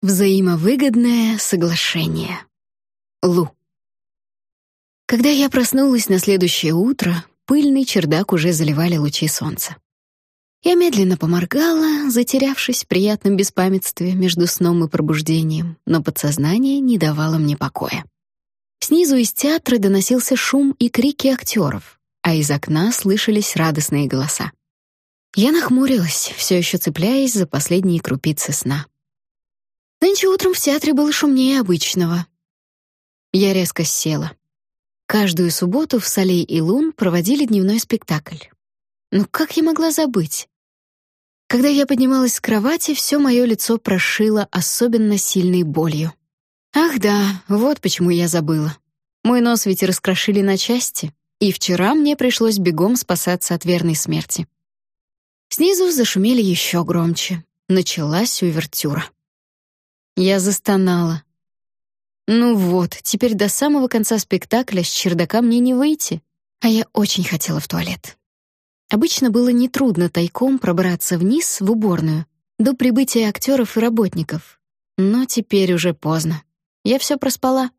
Взаимовыгодное соглашение. Лу. Когда я проснулась на следующее утро, пыльный чердак уже заливали лучи солнца. Я медленно поморгала, затерявшись в приятном беспамятстве между сном и пробуждением, но подсознание не давало мне покоя. Снизу из театра доносился шум и крики актеров, а из окна слышались радостные голоса. Я нахмурилась, все еще цепляясь за последние крупицы сна. Нынче утром в театре было шумнее обычного. Я резко села. Каждую субботу в Солей и Лун проводили дневной спектакль. Ну как я могла забыть? Когда я поднималась с кровати, все мое лицо прошило особенно сильной болью. Ах да, вот почему я забыла. Мой нос ведь раскрошили на части, и вчера мне пришлось бегом спасаться от верной смерти. Снизу зашумели еще громче. Началась увертюра. Я застонала. Ну вот, теперь до самого конца спектакля с чердака мне не выйти, а я очень хотела в туалет. Обычно было нетрудно тайком пробраться вниз в уборную до прибытия актеров и работников. Но теперь уже поздно. Я все проспала.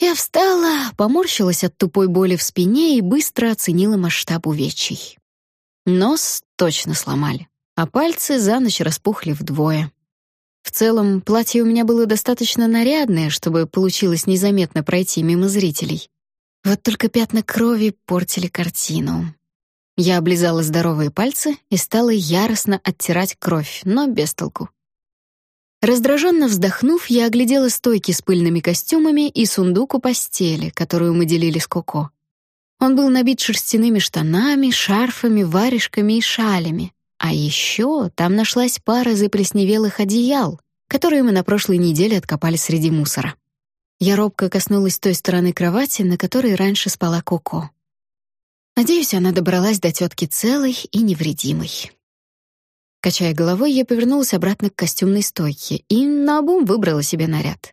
Я встала, поморщилась от тупой боли в спине и быстро оценила масштаб увечий. Нос точно сломали, а пальцы за ночь распухли вдвое. В целом, платье у меня было достаточно нарядное, чтобы получилось незаметно пройти мимо зрителей. Вот только пятна крови портили картину. Я облизала здоровые пальцы и стала яростно оттирать кровь, но без толку. Раздраженно вздохнув, я оглядела стойки с пыльными костюмами и сундук у постели, которую мы делили с Коко. Он был набит шерстяными штанами, шарфами, варежками и шалями. А еще там нашлась пара заплесневелых одеял, которые мы на прошлой неделе откопали среди мусора. Я робко коснулась той стороны кровати, на которой раньше спала Коко. Надеюсь, она добралась до тетки целой и невредимой. Качая головой, я повернулась обратно к костюмной стойке и наобум выбрала себе наряд.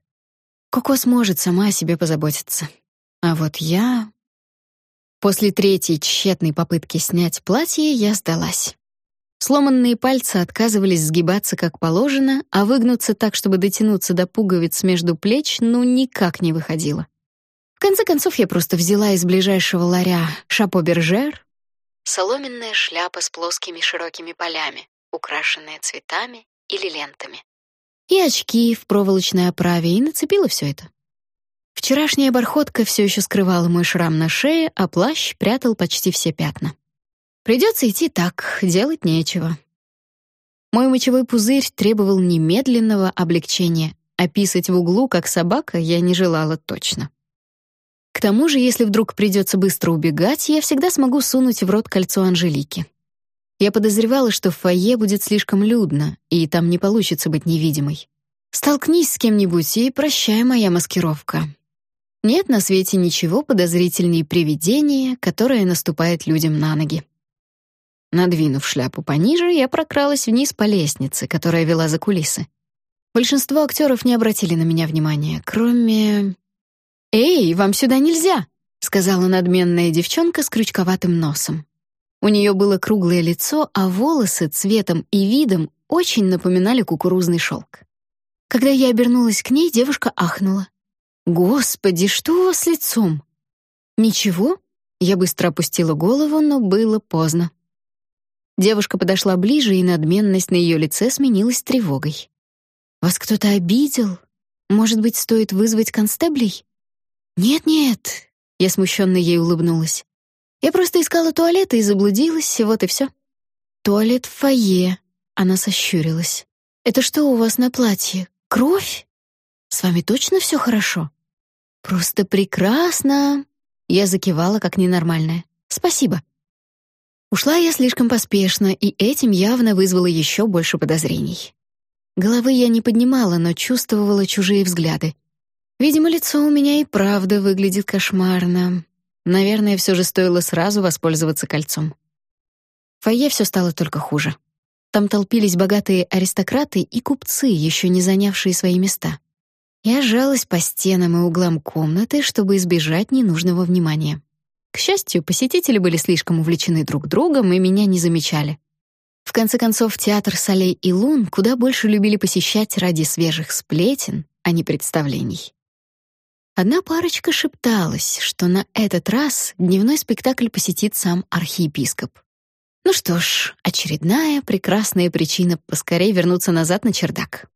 Коко сможет сама о себе позаботиться. А вот я... После третьей тщетной попытки снять платье я сдалась. Сломанные пальцы отказывались сгибаться как положено, а выгнуться так, чтобы дотянуться до пуговиц между плеч, ну никак не выходило. В конце концов я просто взяла из ближайшего ларя шапо бержер, соломенная шляпа с плоскими широкими полями, украшенная цветами или лентами, и очки в проволочной оправе, и нацепила все это. Вчерашняя бархотка все еще скрывала мой шрам на шее, а плащ прятал почти все пятна. Придется идти так, делать нечего. Мой мочевой пузырь требовал немедленного облегчения, а писать в углу, как собака, я не желала точно. К тому же, если вдруг придется быстро убегать, я всегда смогу сунуть в рот кольцо Анжелики. Я подозревала, что в фойе будет слишком людно, и там не получится быть невидимой. Столкнись с кем-нибудь и прощай моя маскировка. Нет на свете ничего подозрительнее привидения, которое наступает людям на ноги. Надвинув шляпу пониже, я прокралась вниз по лестнице, которая вела за кулисы. Большинство актеров не обратили на меня внимания, кроме... «Эй, вам сюда нельзя!» — сказала надменная девчонка с крючковатым носом. У нее было круглое лицо, а волосы цветом и видом очень напоминали кукурузный шелк. Когда я обернулась к ней, девушка ахнула. «Господи, что у вас с лицом?» «Ничего?» Я быстро опустила голову, но было поздно. Девушка подошла ближе, и надменность на ее лице сменилась тревогой. «Вас кто-то обидел? Может быть, стоит вызвать констеблей?» «Нет-нет», — я смущенно ей улыбнулась. «Я просто искала туалет и заблудилась, вот и все». «Туалет в фойе», — она сощурилась. «Это что у вас на платье? Кровь? С вами точно все хорошо?» «Просто прекрасно!» Я закивала, как ненормальная. «Спасибо». Ушла я слишком поспешно, и этим явно вызвало еще больше подозрений. Головы я не поднимала, но чувствовала чужие взгляды. Видимо, лицо у меня и правда выглядит кошмарно. Наверное, все же стоило сразу воспользоваться кольцом. В фойе все стало только хуже. Там толпились богатые аристократы и купцы, еще не занявшие свои места. Я жалась по стенам и углам комнаты, чтобы избежать ненужного внимания. К счастью, посетители были слишком увлечены друг другом и меня не замечали. В конце концов, театр Солей и Лун куда больше любили посещать ради свежих сплетен, а не представлений. Одна парочка шепталась, что на этот раз дневной спектакль посетит сам архиепископ. Ну что ж, очередная прекрасная причина поскорее вернуться назад на чердак.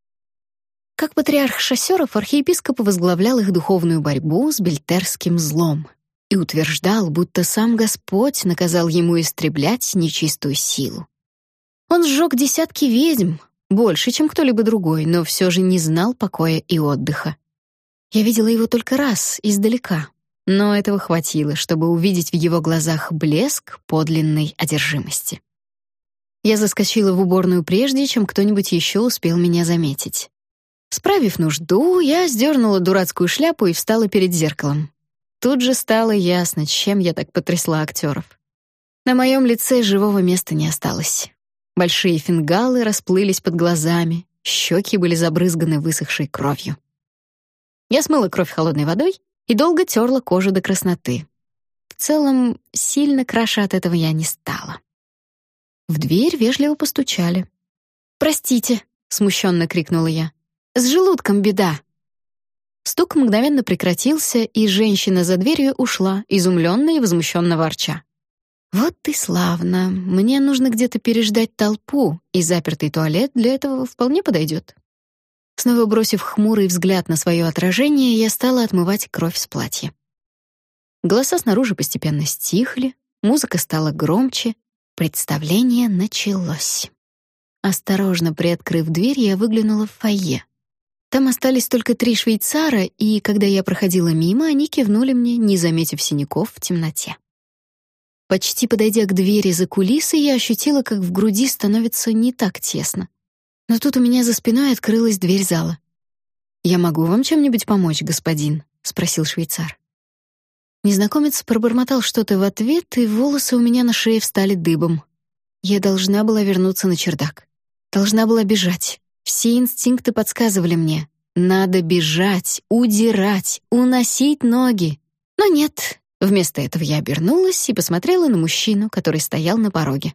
Как патриарх шоссеров, архиепископ возглавлял их духовную борьбу с бельтерским злом и утверждал, будто сам Господь наказал ему истреблять нечистую силу. Он сжег десятки ведьм, больше, чем кто-либо другой, но все же не знал покоя и отдыха. Я видела его только раз, издалека, но этого хватило, чтобы увидеть в его глазах блеск подлинной одержимости. Я заскочила в уборную прежде, чем кто-нибудь еще успел меня заметить. Справив нужду, я сдернула дурацкую шляпу и встала перед зеркалом. Тут же стало ясно, чем я так потрясла актеров. На моем лице живого места не осталось. Большие фингалы расплылись под глазами, щеки были забрызганы высохшей кровью. Я смыла кровь холодной водой и долго терла кожу до красноты. В целом, сильно краше от этого я не стала. В дверь вежливо постучали. «Простите», — смущенно крикнула я. «С желудком беда». Стук мгновенно прекратился, и женщина за дверью ушла, изумленная и возмущенно ворча. «Вот и славно. Мне нужно где-то переждать толпу, и запертый туалет для этого вполне подойдет». Снова бросив хмурый взгляд на свое отражение, я стала отмывать кровь с платья. Голоса снаружи постепенно стихли, музыка стала громче, представление началось. Осторожно приоткрыв дверь, я выглянула в фойе. Там остались только три швейцара, и когда я проходила мимо, они кивнули мне, не заметив синяков в темноте. Почти подойдя к двери за кулисы, я ощутила, как в груди становится не так тесно. Но тут у меня за спиной открылась дверь зала. «Я могу вам чем-нибудь помочь, господин?» — спросил швейцар. Незнакомец пробормотал что-то в ответ, и волосы у меня на шее встали дыбом. Я должна была вернуться на чердак. Должна была бежать. Все инстинкты подсказывали мне. Надо бежать, удирать, уносить ноги. Но нет. Вместо этого я обернулась и посмотрела на мужчину, который стоял на пороге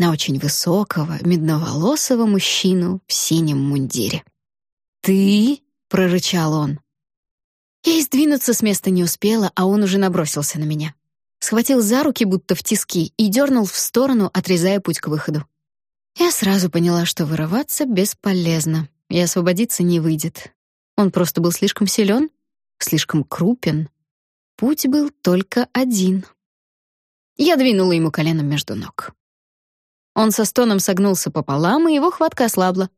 на очень высокого, медноволосого мужчину в синем мундире. «Ты?» — прорычал он. Я и сдвинуться с места не успела, а он уже набросился на меня. Схватил за руки, будто в тиски, и дернул в сторону, отрезая путь к выходу. Я сразу поняла, что вырываться бесполезно, и освободиться не выйдет. Он просто был слишком силен, слишком крупен. Путь был только один. Я двинула ему коленом между ног. Он со стоном согнулся пополам, и его хватка ослабла.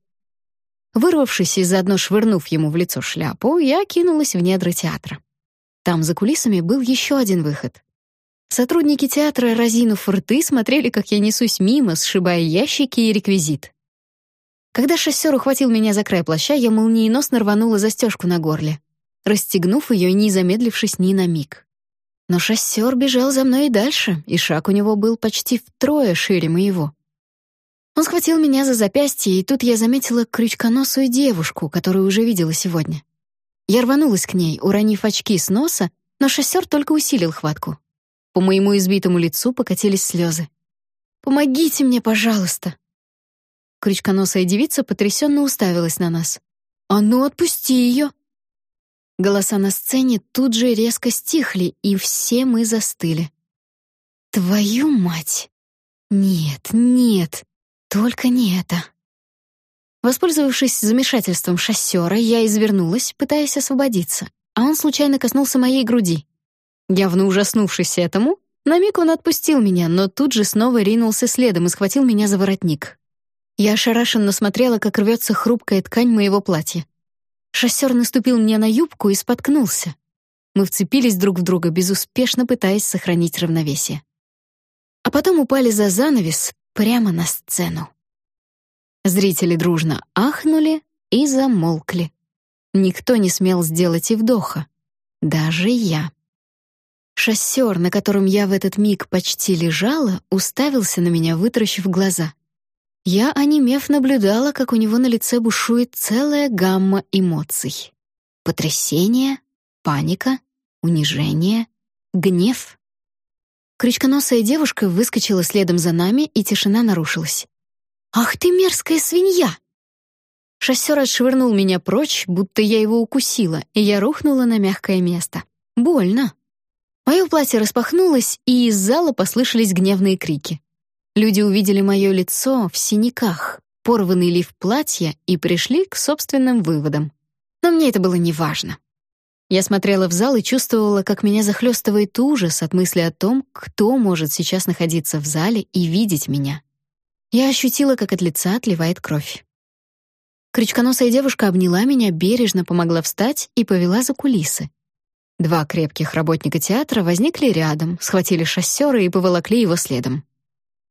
Вырвавшись и заодно швырнув ему в лицо шляпу, я кинулась в недра театра. Там за кулисами был еще один выход. Сотрудники театра, разинув рты, смотрели, как я несусь мимо, сшибая ящики и реквизит. Когда шоссер ухватил меня за край плаща, я молниеносно рванула застежку на горле, расстегнув ее, не замедлившись ни на миг. Но шоссер бежал за мной и дальше, и шаг у него был почти втрое шире моего. Он схватил меня за запястье, и тут я заметила крючконосую девушку, которую уже видела сегодня. Я рванулась к ней, уронив очки с носа, но шоссер только усилил хватку. По моему избитому лицу покатились слезы. «Помогите мне, пожалуйста!» Крючконосая девица потрясенно уставилась на нас. «А ну, отпусти ее!» Голоса на сцене тут же резко стихли, и все мы застыли. «Твою мать! Нет, нет! Только не это. Воспользовавшись замешательством шоссера, я извернулась, пытаясь освободиться, а он случайно коснулся моей груди. Явно ужаснувшись этому, на миг он отпустил меня, но тут же снова ринулся следом и схватил меня за воротник. Я ошарашенно смотрела, как рвется хрупкая ткань моего платья. Шоссер наступил мне на юбку и споткнулся. Мы вцепились друг в друга, безуспешно пытаясь сохранить равновесие. А потом упали за занавес, прямо на сцену. Зрители дружно ахнули и замолкли. Никто не смел сделать и вдоха. Даже я. Шоссер, на котором я в этот миг почти лежала, уставился на меня, вытаращив глаза. Я, онемев, наблюдала, как у него на лице бушует целая гамма эмоций. Потрясение, паника, унижение, гнев. Крючконосая девушка выскочила следом за нами, и тишина нарушилась. «Ах ты мерзкая свинья!» Шоссер отшвырнул меня прочь, будто я его укусила, и я рухнула на мягкое место. Больно. Мое платье распахнулось, и из зала послышались гневные крики. Люди увидели мое лицо в синяках, порванный лиф платья и пришли к собственным выводам. Но мне это было неважно. Я смотрела в зал и чувствовала, как меня захлестывает ужас от мысли о том, кто может сейчас находиться в зале и видеть меня. Я ощутила, как от лица отливает кровь. Крючконосая девушка обняла меня, бережно помогла встать и повела за кулисы. Два крепких работника театра возникли рядом, схватили шоссера и поволокли его следом.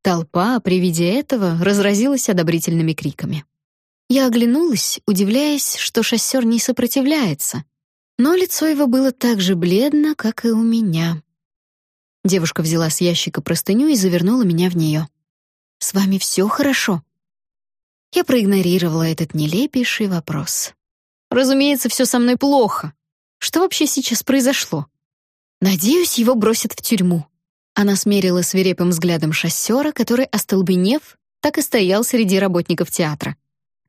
Толпа при виде этого разразилась одобрительными криками. Я оглянулась, удивляясь, что шоссер не сопротивляется, но лицо его было так же бледно, как и у меня. Девушка взяла с ящика простыню и завернула меня в нее. «С вами все хорошо?» Я проигнорировала этот нелепейший вопрос. Разумеется, все со мной плохо. Что вообще сейчас произошло? Надеюсь, его бросят в тюрьму. Она смерила свирепым взглядом шоссера, который, остолбенев, так и стоял среди работников театра.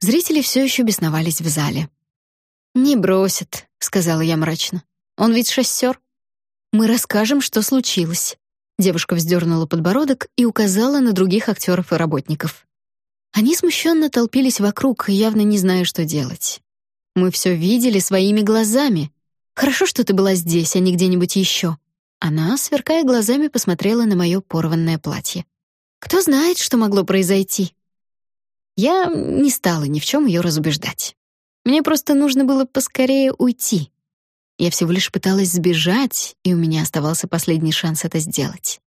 Зрители все еще бесновались в зале. «Не бросят», — сказала я мрачно. «Он ведь шоссер». «Мы расскажем, что случилось». Девушка вздернула подбородок и указала на других актеров и работников. Они смущенно толпились вокруг, явно не зная, что делать. Мы все видели своими глазами. Хорошо, что ты была здесь, а не где-нибудь еще. Она, сверкая глазами, посмотрела на мое порванное платье. Кто знает, что могло произойти? Я не стала ни в чем ее разубеждать. Мне просто нужно было поскорее уйти. Я всего лишь пыталась сбежать, и у меня оставался последний шанс это сделать.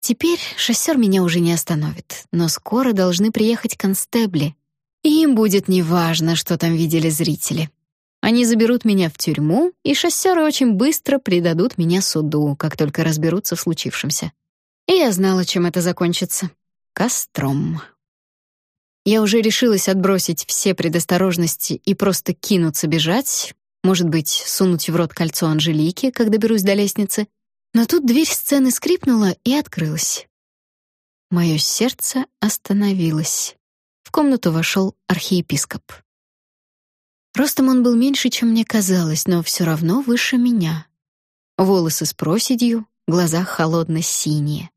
Теперь шоссер меня уже не остановит, но скоро должны приехать констебли, и им будет неважно, что там видели зрители. Они заберут меня в тюрьму, и шоссеры очень быстро предадут меня суду, как только разберутся в случившемся. И я знала, чем это закончится. Костром. Я уже решилась отбросить все предосторожности и просто кинуться бежать, может быть, сунуть в рот кольцо Анжелики, когда доберусь до лестницы, но тут дверь сцены скрипнула и открылась. Мое сердце остановилось. В комнату вошел архиепископ. Ростом он был меньше, чем мне казалось, но все равно выше меня. Волосы с проседью, глаза холодно-синие.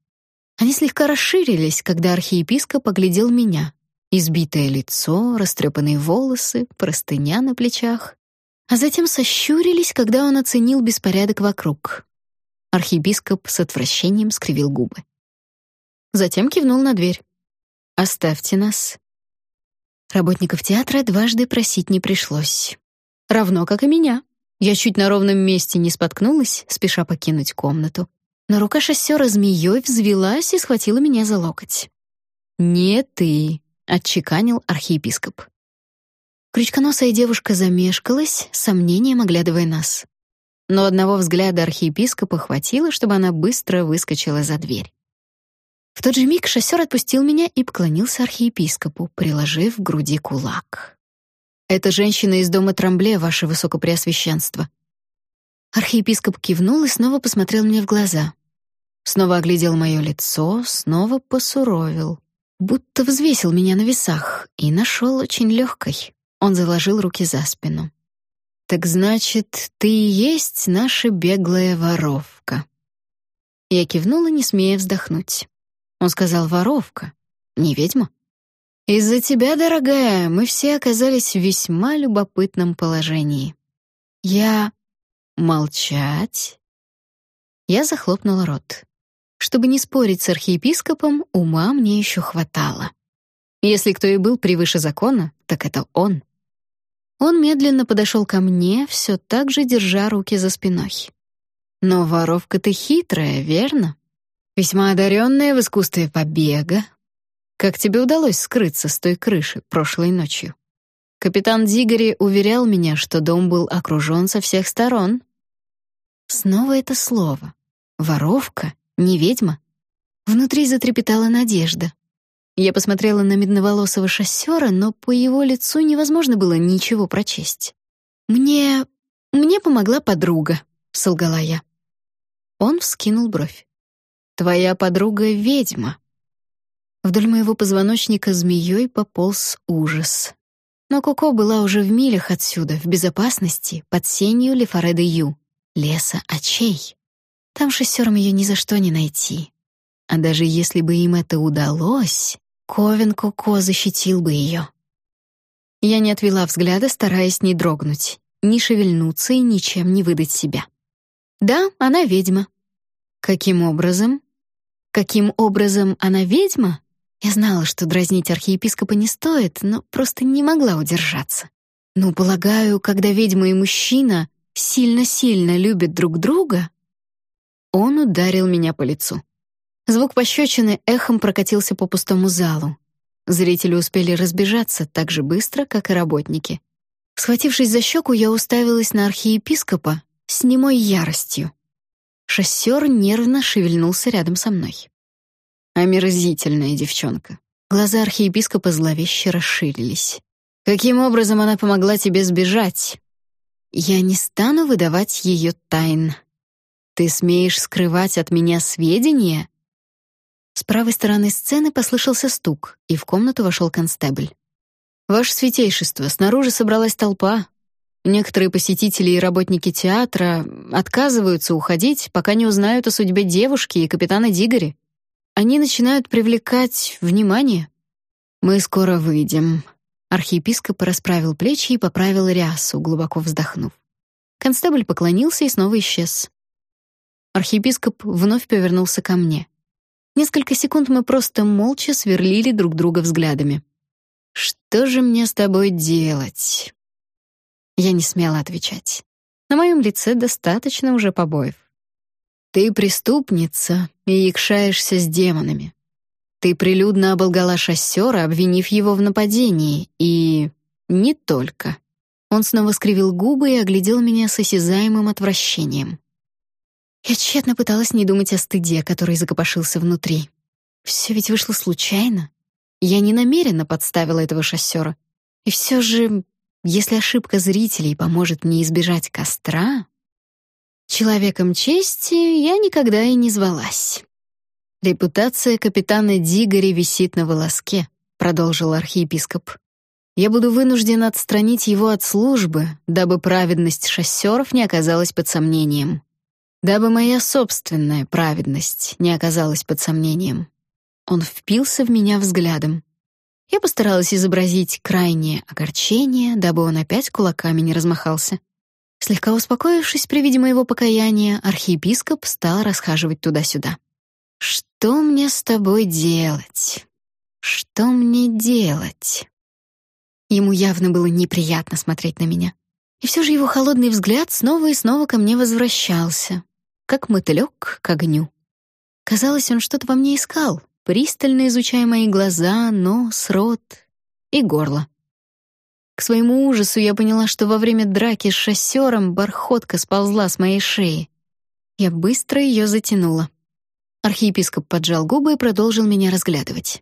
Они слегка расширились, когда архиепископ оглядел меня. Избитое лицо, растрепанные волосы, простыня на плечах. А затем сощурились, когда он оценил беспорядок вокруг. Архиепископ с отвращением скривил губы. Затем кивнул на дверь. «Оставьте нас». Работников театра дважды просить не пришлось. Равно как и меня. Я чуть на ровном месте не споткнулась, спеша покинуть комнату. Но рука шоссера змеей взвелась и схватила меня за локоть. «Не ты», — отчеканил архиепископ. Крючконосая девушка замешкалась, сомнением оглядывая нас но одного взгляда архиепископа хватило, чтобы она быстро выскочила за дверь. В тот же миг шоссер отпустил меня и поклонился архиепископу, приложив к груди кулак. «Это женщина из дома Трамбле, ваше высокопреосвященство». Архиепископ кивнул и снова посмотрел мне в глаза. Снова оглядел мое лицо, снова посуровил, будто взвесил меня на весах и нашел очень легкой. Он заложил руки за спину. «Так значит, ты и есть наша беглая воровка». Я кивнула, не смея вздохнуть. Он сказал «воровка», не ведьма. «Из-за тебя, дорогая, мы все оказались в весьма любопытном положении. Я... молчать?» Я захлопнула рот. Чтобы не спорить с архиепископом, ума мне еще хватало. Если кто и был превыше закона, так это он. Он медленно подошел ко мне, все так же держа руки за спиной. «Но воровка ты хитрая, верно? Весьма одаренная в искусстве побега. Как тебе удалось скрыться с той крыши прошлой ночью?» Капитан Дигори уверял меня, что дом был окружен со всех сторон. Снова это слово. Воровка, не ведьма. Внутри затрепетала надежда. Я посмотрела на медноволосого шоссера, но по его лицу невозможно было ничего прочесть. «Мне... мне помогла подруга», — солгала я. Он вскинул бровь. «Твоя подруга — ведьма». Вдоль моего позвоночника змеей пополз ужас. Но Коко была уже в милях отсюда, в безопасности, под сенью Лефареда Ю, леса очей. Там шоссерам ее ни за что не найти. А даже если бы им это удалось, Ковен Коко защитил бы ее. Я не отвела взгляда, стараясь не дрогнуть, не шевельнуться и ничем не выдать себя. Да, она ведьма. Каким образом? Каким образом она ведьма? Я знала, что дразнить архиепископа не стоит, но просто не могла удержаться. Ну, полагаю, когда ведьма и мужчина сильно-сильно любят друг друга... Он ударил меня по лицу. Звук пощечины эхом прокатился по пустому залу. Зрители успели разбежаться так же быстро, как и работники. Схватившись за щеку, я уставилась на архиепископа с немой яростью. Шоссер нервно шевельнулся рядом со мной. Омерзительная девчонка. Глаза архиепископа зловеще расширились. Каким образом она помогла тебе сбежать? Я не стану выдавать ее тайн. Ты смеешь скрывать от меня сведения? С правой стороны сцены послышался стук, и в комнату вошел констебль. Ваше святейшество, снаружи собралась толпа. Некоторые посетители и работники театра отказываются уходить, пока не узнают о судьбе девушки и капитана Дигори. Они начинают привлекать внимание. Мы скоро выйдем. Архиепископ расправил плечи и поправил рясу, глубоко вздохнув. Констебль поклонился и снова исчез. Архиепископ вновь повернулся ко мне. Несколько секунд мы просто молча сверлили друг друга взглядами. Что же мне с тобой делать? Я не смела отвечать. На моем лице достаточно уже побоев. Ты преступница и якшаешься с демонами. Ты прилюдно оболгала шоссера, обвинив его в нападении, и... не только. Он снова скривил губы и оглядел меня с осязаемым отвращением. Я тщетно пыталась не думать о стыде, который закопошился внутри. Все ведь вышло случайно. Я не намеренно подставила этого шоссера. И все же, если ошибка зрителей поможет мне избежать костра, Человеком чести я никогда и не звалась. Репутация капитана Дигори висит на волоске, продолжил архиепископ. Я буду вынужден отстранить его от службы, дабы праведность шоссеров не оказалась под сомнением. Дабы моя собственная праведность не оказалась под сомнением. Он впился в меня взглядом. Я постаралась изобразить крайнее огорчение, дабы он опять кулаками не размахался. Слегка успокоившись при виде моего покаяния, архиепископ стал расхаживать туда-сюда. «Что мне с тобой делать? Что мне делать?» Ему явно было неприятно смотреть на меня. И все же его холодный взгляд снова и снова ко мне возвращался, как мотылек к огню. Казалось, он что-то во мне искал, пристально изучая мои глаза, нос, рот и горло. К своему ужасу я поняла, что во время драки с шоссером бархотка сползла с моей шеи. Я быстро ее затянула. Архиепископ поджал губы и продолжил меня разглядывать.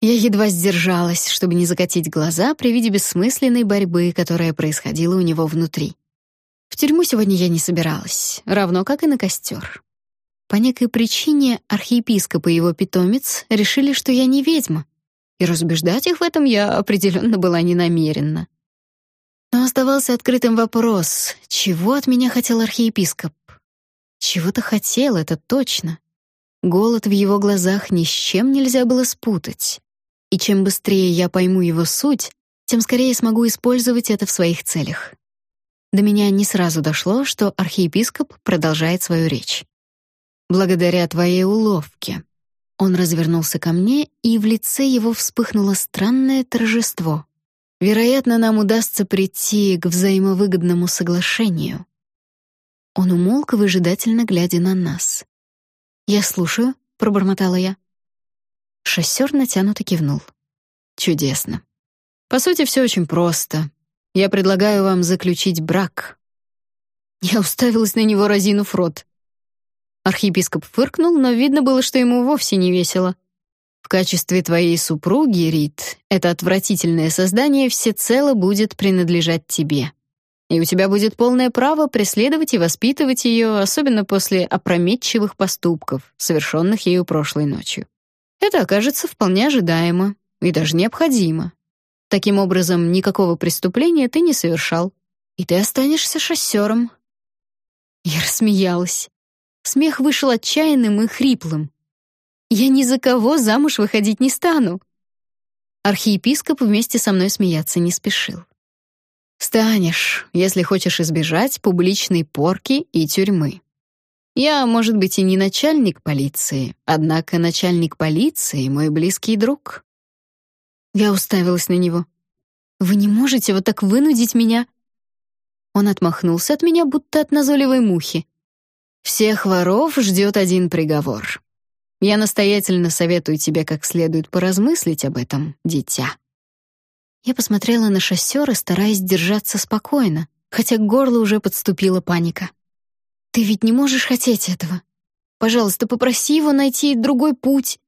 Я едва сдержалась, чтобы не закатить глаза при виде бессмысленной борьбы, которая происходила у него внутри. В тюрьму сегодня я не собиралась, равно как и на костер. По некой причине архиепископ и его питомец решили, что я не ведьма, и разубеждать их в этом я определенно была не намерена. Но оставался открытым вопрос, чего от меня хотел архиепископ? Чего-то хотел, это точно. Голод в его глазах ни с чем нельзя было спутать. И чем быстрее я пойму его суть, тем скорее смогу использовать это в своих целях. До меня не сразу дошло, что архиепископ продолжает свою речь. Благодаря твоей уловке, он развернулся ко мне, и в лице его вспыхнуло странное торжество. Вероятно, нам удастся прийти к взаимовыгодному соглашению. Он умолк, выжидательно глядя на нас. «Я слушаю», — пробормотала я. Шоссер натянуто кивнул. «Чудесно. По сути, все очень просто. Я предлагаю вам заключить брак». Я уставилась на него, разинув рот. Архиепископ фыркнул, но видно было, что ему вовсе не весело. В качестве твоей супруги, Рит, это отвратительное создание всецело будет принадлежать тебе. И у тебя будет полное право преследовать и воспитывать ее, особенно после опрометчивых поступков, совершенных ею прошлой ночью. Это окажется вполне ожидаемо и даже необходимо. Таким образом, никакого преступления ты не совершал, и ты останешься шоссером. Я рассмеялась. Смех вышел отчаянным и хриплым. Я ни за кого замуж выходить не стану. Архиепископ вместе со мной смеяться не спешил. Станешь, если хочешь избежать публичной порки и тюрьмы. Я, может быть, и не начальник полиции, однако начальник полиции — мой близкий друг. Я уставилась на него. «Вы не можете вот так вынудить меня?» Он отмахнулся от меня, будто от назойливой мухи. «Всех воров ждет один приговор. Я настоятельно советую тебе как следует поразмыслить об этом, дитя». Я посмотрела на шоссера, стараясь держаться спокойно, хотя к горлу уже подступила паника. Ты ведь не можешь хотеть этого. Пожалуйста, попроси его найти другой путь.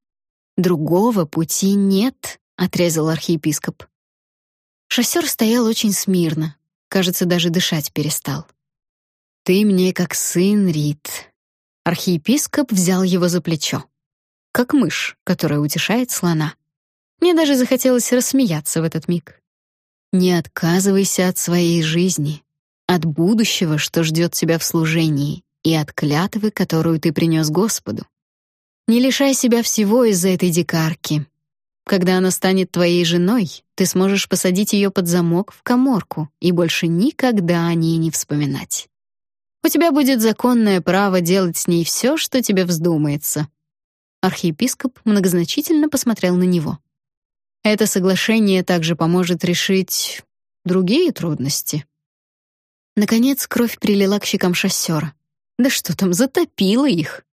Другого пути нет, отрезал архиепископ. Шоссер стоял очень смирно, кажется, даже дышать перестал. Ты мне как сын, Рит. Архиепископ взял его за плечо, как мышь, которая утешает слона. Мне даже захотелось рассмеяться в этот миг. Не отказывайся от своей жизни от будущего, что ждет тебя в служении, и от клятвы, которую ты принес Господу. Не лишай себя всего из-за этой дикарки. Когда она станет твоей женой, ты сможешь посадить ее под замок в каморку и больше никогда о ней не вспоминать. У тебя будет законное право делать с ней все, что тебе вздумается. Архиепископ многозначительно посмотрел на него. Это соглашение также поможет решить другие трудности. Наконец кровь прилила к щекам шоссера. Да что там, затопило их.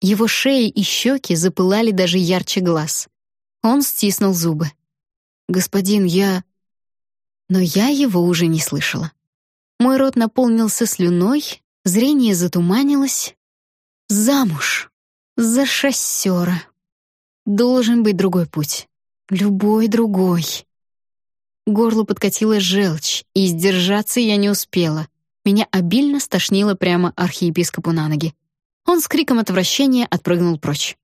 Его шея и щеки запылали даже ярче глаз. Он стиснул зубы. «Господин, я...» Но я его уже не слышала. Мой рот наполнился слюной, зрение затуманилось. Замуж. За шоссера. Должен быть другой путь. Любой другой. Горло подкатила желчь, и сдержаться я не успела. Меня обильно стошнило прямо архиепископу на ноги. Он с криком отвращения отпрыгнул прочь.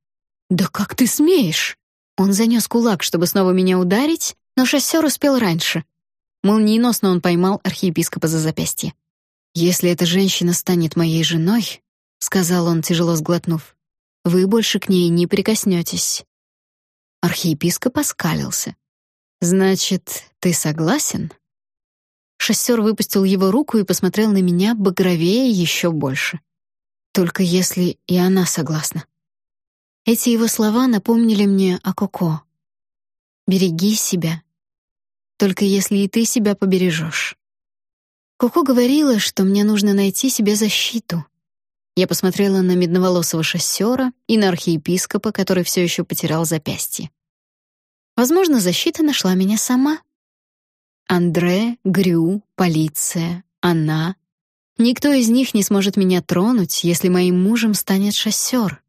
«Да как ты смеешь?» Он занес кулак, чтобы снова меня ударить, но шоссер успел раньше. Молниеносно он поймал архиепископа за запястье. «Если эта женщина станет моей женой», — сказал он, тяжело сглотнув, — «вы больше к ней не прикоснетесь». Архиепископ оскалился. Значит, ты согласен? Шоссер выпустил его руку и посмотрел на меня багровее еще больше. Только если и она согласна. Эти его слова напомнили мне о Коко. Береги себя. Только если и ты себя побережешь. Коко говорила, что мне нужно найти себе защиту. Я посмотрела на медноволосого шоссера и на архиепископа, который все еще потерял запястье. Возможно, защита нашла меня сама. Андре, Грю, полиция, она. Никто из них не сможет меня тронуть, если моим мужем станет шоссер.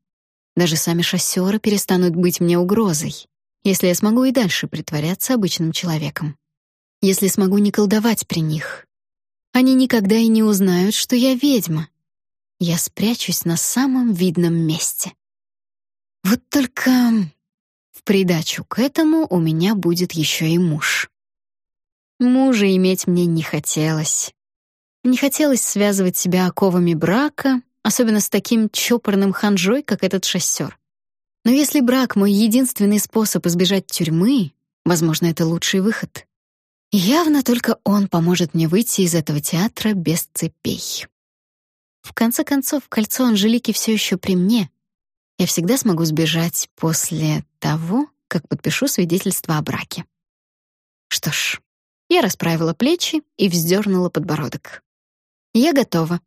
Даже сами шоссеры перестанут быть мне угрозой, если я смогу и дальше притворяться обычным человеком. Если смогу не колдовать при них. Они никогда и не узнают, что я ведьма. Я спрячусь на самом видном месте. Вот только в придачу к этому у меня будет еще и муж. Мужа иметь мне не хотелось. Не хотелось связывать себя оковами брака, особенно с таким чопорным ханжой, как этот шоссер. Но если брак — мой единственный способ избежать тюрьмы, возможно, это лучший выход. Явно только он поможет мне выйти из этого театра без цепей. В конце концов, кольцо Анжелики все еще при мне, я всегда смогу сбежать после того, как подпишу свидетельство о браке. Что ж, я расправила плечи и вздернула подбородок. Я готова.